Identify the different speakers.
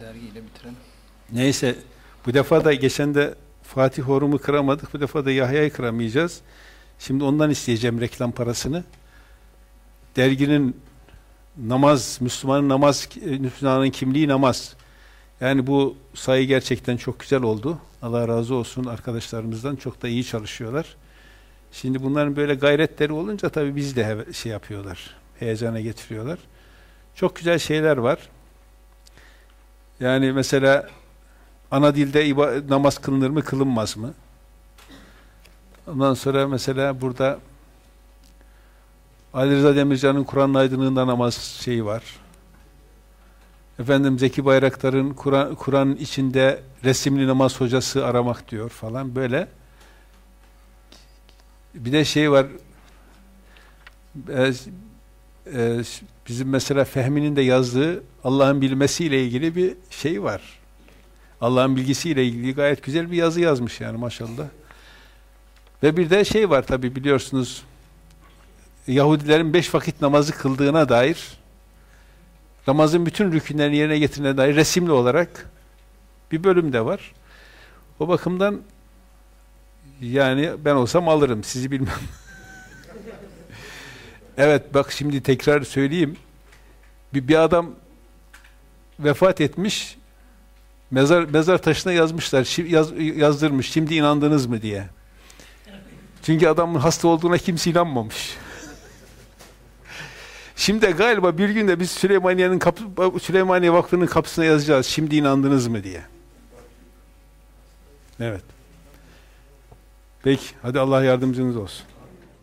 Speaker 1: dergiyle bitirelim.
Speaker 2: Neyse bu defa da geçen de Fatih Horum'u kıramadık. Bu defa da Yahya'yı kıramayacağız. Şimdi ondan isteyeceğim reklam parasını. Derginin namaz, Müslümanın namaz, Müslümanın kimliği namaz. Yani bu sayı gerçekten çok güzel oldu. Allah razı olsun arkadaşlarımızdan. Çok da iyi çalışıyorlar. Şimdi bunların böyle gayretleri olunca tabii biz de şey yapıyorlar. Heyecana getiriyorlar. Çok güzel şeyler var. Yani mesela ana dilde namaz kılınır mı, kılınmaz mı? Ondan sonra mesela burada Ali Rıza Demircan'ın Kur'an aydınlığında namaz şeyi var. Efendim Zeki Bayraktar'ın Kur'an Kur'an içinde resimli namaz hocası aramak diyor falan böyle. Bir de şey var. E, bizim mesela Fehmi'nin de yazdığı Allah'ın bilmesiyle ilgili bir şey var. Allah'ın bilgisiyle ilgili gayet güzel bir yazı yazmış yani maşallah. Ve bir de şey var tabi biliyorsunuz Yahudilerin beş vakit namazı kıldığına dair namazın bütün rükünlerini yerine getirene dair resimli olarak bir bölüm de var. O bakımdan yani ben olsam alırım sizi bilmem. evet bak şimdi tekrar söyleyeyim. Bir, bir adam vefat etmiş mezar mezar taşına yazmışlar yaz, yazdırmış şimdi inandınız mı diye. Çünkü adamın hasta olduğuna kimse inanmamış. Şimdi galiba bir gün de biz Süleymaniye'nin kapı, Süleymaniye Vakfı'nın kapısına yazacağız. Şimdi inandınız mı diye. Evet. Peki. Hadi Allah yardımcınız olsun.